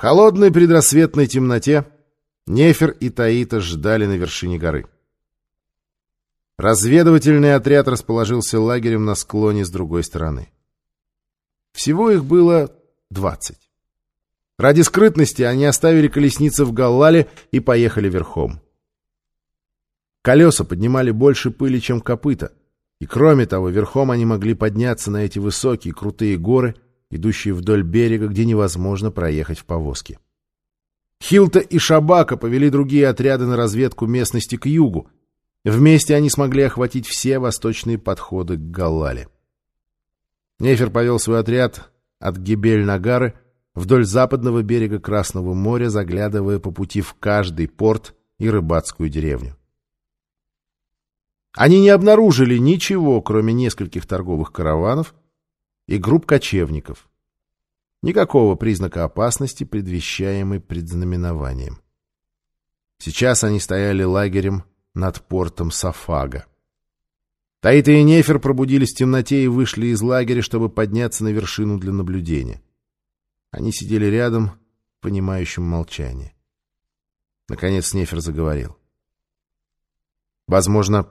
В холодной предрассветной темноте Нефер и Таита ждали на вершине горы. Разведывательный отряд расположился лагерем на склоне с другой стороны. Всего их было двадцать. Ради скрытности они оставили колесницы в Галлале и поехали верхом. Колеса поднимали больше пыли, чем копыта, и кроме того, верхом они могли подняться на эти высокие крутые горы, идущие вдоль берега, где невозможно проехать в повозке. Хилта и Шабака повели другие отряды на разведку местности к югу. Вместе они смогли охватить все восточные подходы к Галлале. Нефер повел свой отряд от Гибель-Нагары вдоль западного берега Красного моря, заглядывая по пути в каждый порт и рыбацкую деревню. Они не обнаружили ничего, кроме нескольких торговых караванов и групп кочевников. Никакого признака опасности, предвещаемой предзнаменованием. Сейчас они стояли лагерем над портом Сафага. Таита и Нефер пробудились в темноте и вышли из лагеря, чтобы подняться на вершину для наблюдения. Они сидели рядом в понимающем молчании. Наконец Нефер заговорил. Возможно,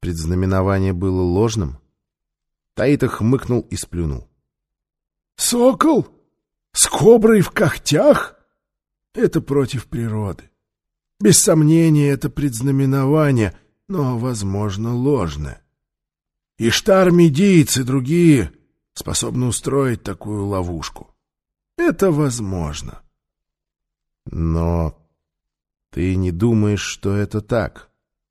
предзнаменование было ложным? Таита хмыкнул и сплюнул. «Сокол? С коброй в когтях? Это против природы. Без сомнения, это предзнаменование, но, возможно, ложное. Иштар-медийцы и другие способны устроить такую ловушку. Это возможно. Но ты не думаешь, что это так,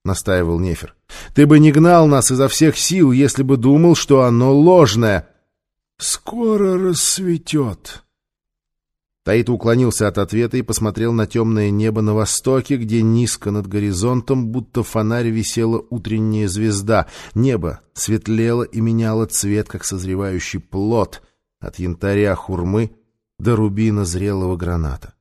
настаивал Нефер. Ты бы не гнал нас изо всех сил, если бы думал, что оно ложное. Скоро рассветет. Таит уклонился от ответа и посмотрел на темное небо на востоке, где низко над горизонтом, будто фонарь висела утренняя звезда. Небо светлело и меняло цвет, как созревающий плод, от янтаря хурмы до рубина зрелого граната.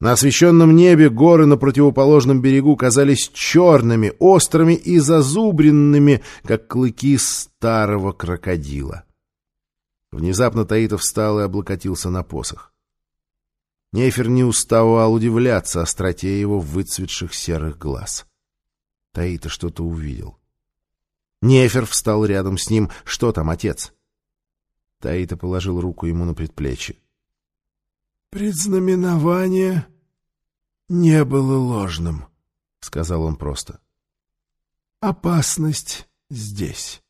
На освещенном небе горы на противоположном берегу казались черными, острыми и зазубренными, как клыки старого крокодила. Внезапно Таитов встал и облокотился на посох. Нефер не уставал удивляться остроте его выцветших серых глаз. Таита что-то увидел. Нефер встал рядом с ним. «Что там, отец?» Таита положил руку ему на предплечье. «Предзнаменование не было ложным», — сказал он просто. «Опасность здесь».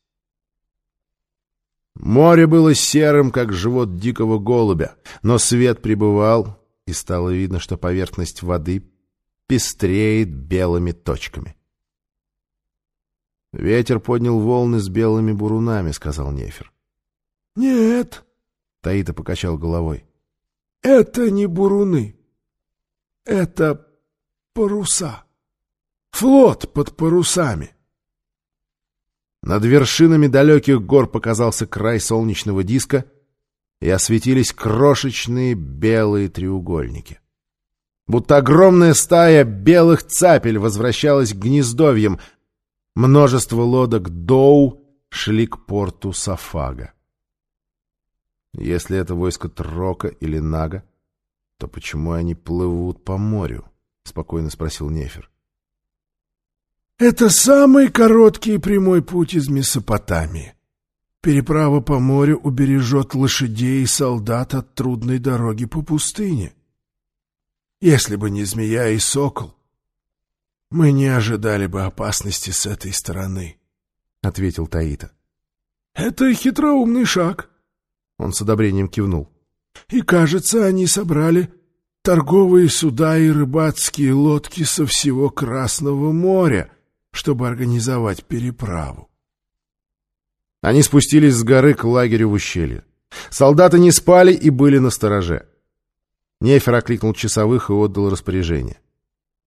Море было серым, как живот дикого голубя, но свет пребывал, и стало видно, что поверхность воды пестреет белыми точками. «Ветер поднял волны с белыми бурунами», — сказал Нефер. «Нет», — Таита покачал головой. Это не буруны. Это паруса. Флот под парусами. Над вершинами далеких гор показался край солнечного диска, и осветились крошечные белые треугольники. Будто огромная стая белых цапель возвращалась к гнездовьям. Множество лодок Доу шли к порту Сафага. Если это войско Трока или Нага, то почему они плывут по морю? — спокойно спросил Нефер. — Это самый короткий и прямой путь из Месопотамии. Переправа по морю убережет лошадей и солдат от трудной дороги по пустыне. Если бы не змея и сокол, мы не ожидали бы опасности с этой стороны, — ответил Таита. — Это хитроумный шаг, он с одобрением кивнул. «И, кажется, они собрали торговые суда и рыбацкие лодки со всего Красного моря, чтобы организовать переправу». Они спустились с горы к лагерю в ущелье. Солдаты не спали и были на стороже. Нефер окликнул часовых и отдал распоряжение.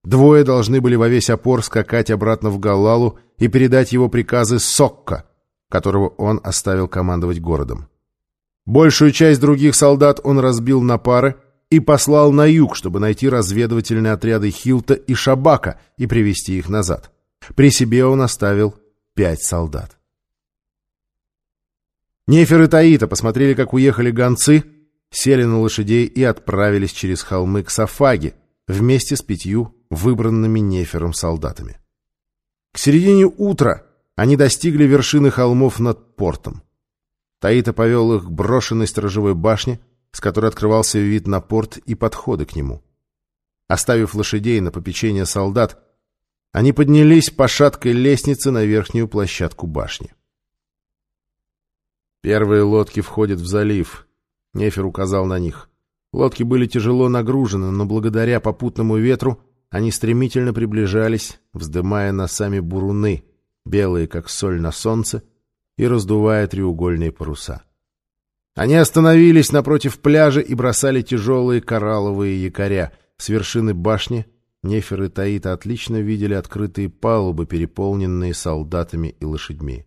Двое должны были во весь опор скакать обратно в Галалу и передать его приказы Сокка, которого он оставил командовать городом. Большую часть других солдат он разбил на пары и послал на юг, чтобы найти разведывательные отряды Хилта и Шабака и привести их назад. При себе он оставил пять солдат. Нефер и Таита посмотрели, как уехали гонцы, сели на лошадей и отправились через холмы к Сафаге вместе с пятью выбранными Нефером солдатами. К середине утра они достигли вершины холмов над портом. Таита повел их к брошенной сторожевой башне, с которой открывался вид на порт и подходы к нему. Оставив лошадей на попечение солдат, они поднялись по шаткой лестнице на верхнюю площадку башни. Первые лодки входят в залив. Нефер указал на них. Лодки были тяжело нагружены, но благодаря попутному ветру они стремительно приближались, вздымая носами буруны, белые, как соль на солнце, и раздувая треугольные паруса. Они остановились напротив пляжа и бросали тяжелые коралловые якоря. С вершины башни Нефер и Таита отлично видели открытые палубы, переполненные солдатами и лошадьми.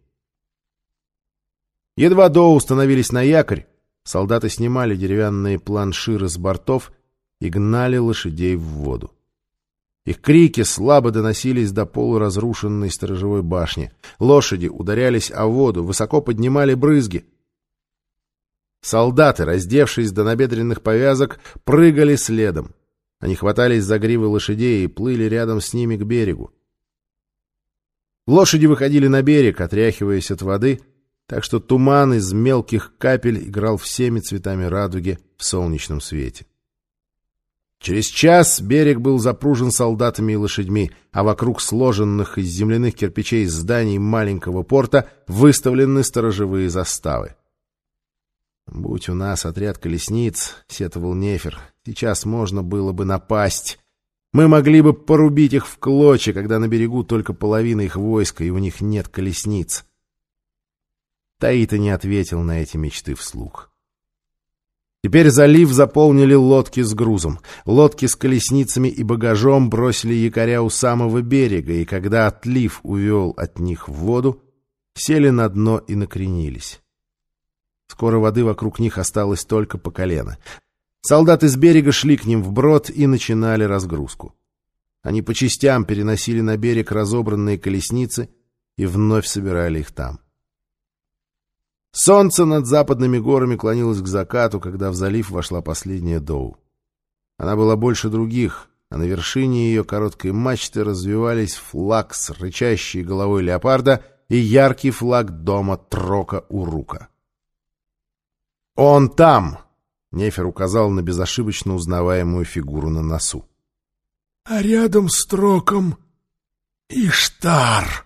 Едва Доу установились на якорь, солдаты снимали деревянные планширы с бортов и гнали лошадей в воду. Их крики слабо доносились до полуразрушенной сторожевой башни. Лошади ударялись о воду, высоко поднимали брызги. Солдаты, раздевшись до набедренных повязок, прыгали следом. Они хватались за гривы лошадей и плыли рядом с ними к берегу. Лошади выходили на берег, отряхиваясь от воды, так что туман из мелких капель играл всеми цветами радуги в солнечном свете. Через час берег был запружен солдатами и лошадьми, а вокруг сложенных из земляных кирпичей зданий маленького порта выставлены сторожевые заставы. «Будь у нас отряд колесниц», — сетовал Нефер, — «сейчас можно было бы напасть. Мы могли бы порубить их в клочья, когда на берегу только половина их войска, и у них нет колесниц». Таита не ответил на эти мечты вслух. Теперь залив заполнили лодки с грузом. Лодки с колесницами и багажом бросили якоря у самого берега, и когда отлив увел от них в воду, сели на дно и накренились. Скоро воды вокруг них осталось только по колено. Солдаты с берега шли к ним вброд и начинали разгрузку. Они по частям переносили на берег разобранные колесницы и вновь собирали их там. Солнце над западными горами клонилось к закату, когда в залив вошла последняя Доу. Она была больше других, а на вершине ее короткой мачты развивались флаг с рычащей головой леопарда и яркий флаг дома Трока-Урука. «Он там!» — Нефер указал на безошибочно узнаваемую фигуру на носу. «А рядом с Троком Иштар!»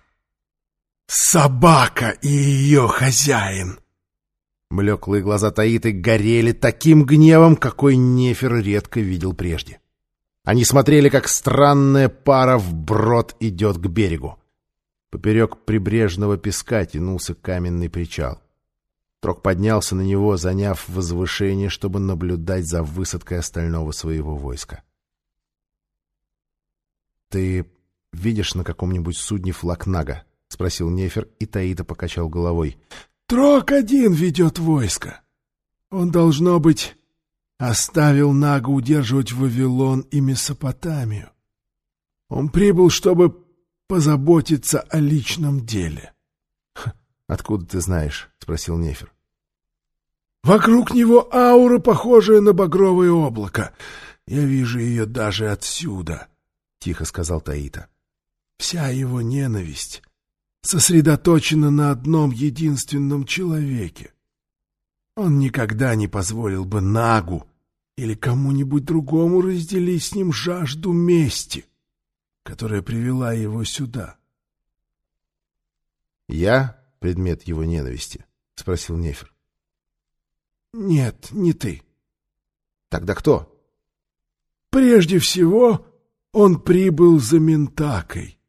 «Собака и ее хозяин!» Блеклые глаза Таиты горели таким гневом, какой Нефер редко видел прежде. Они смотрели, как странная пара вброд идет к берегу. Поперек прибрежного песка тянулся каменный причал. Трок поднялся на него, заняв возвышение, чтобы наблюдать за высадкой остального своего войска. — Ты видишь на каком-нибудь судне флаг Нага? — спросил Нефер, и Таита покачал головой. — Трок один ведет войско. Он, должно быть, оставил Нага удерживать Вавилон и Месопотамию. Он прибыл, чтобы позаботиться о личном деле. — Откуда ты знаешь? — спросил Нефер. — Вокруг него аура, похожая на багровое облако. Я вижу ее даже отсюда, — тихо сказал Таита. — Вся его ненависть сосредоточена на одном единственном человеке. Он никогда не позволил бы Нагу или кому-нибудь другому разделить с ним жажду мести, которая привела его сюда. — Я предмет его ненависти? — спросил Нефер. — Нет, не ты. — Тогда кто? — Прежде всего он прибыл за Ментакой.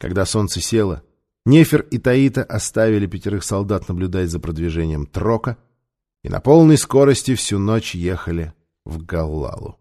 Когда солнце село, Нефер и Таита оставили пятерых солдат наблюдать за продвижением Трока и на полной скорости всю ночь ехали в Галлалу.